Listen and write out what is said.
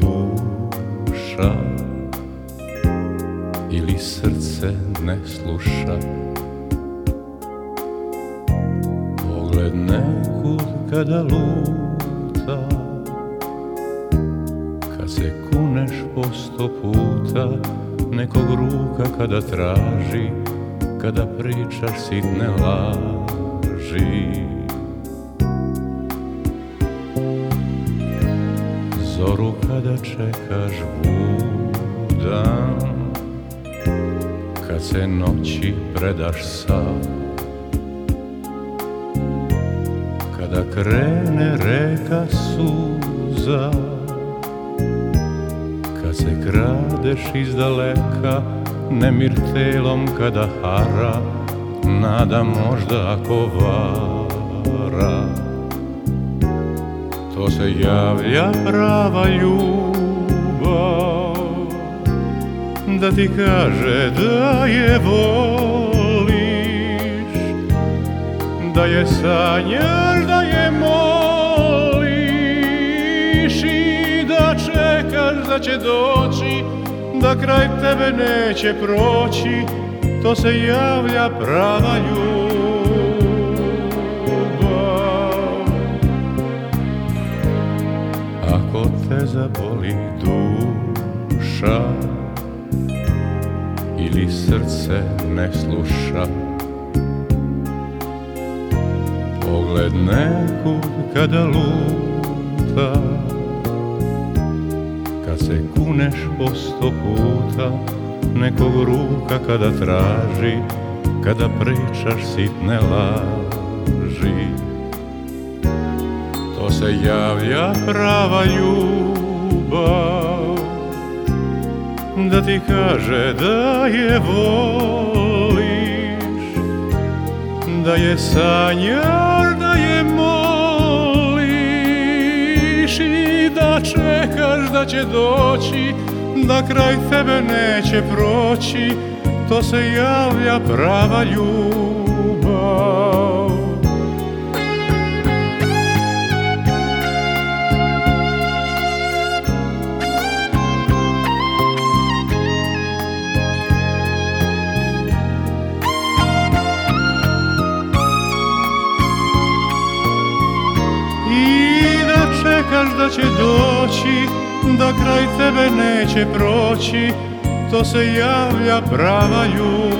duša ili srce ne sluša. Pogled nekud kada luta Kad se kuneš po sto puta Nekog ruka kada traži Kada pričaš sitne laži Zoru kada čekaš budan Kad se noći predaš sam. Kada krene reka suza. Kad se kradeš iz daleka Nemir telom kada hara. Nada možda ako vara To se javlja prava ljubav. Da ti kaže da je voliš Da je sanjaš, da je moliš I da čekaš da će doći Da kraj tebe neće proći. To se javlja prava ljubav Ako te zaboli duša? Ili srce ne sluša? Pogled nekud kada luta. Kad se kuneš po sto puta Nekog ruka kada traži Kada pričaš sitne laži To se javlja prava ljubav Da ti kaže da je voliš Da je sanjar, da je moliš I da čekaš da će doći Da kraj tebe neće proći. To se javlja prava ljubav da će doći Da kraj tebe neće proći. To se javlja prava ljubav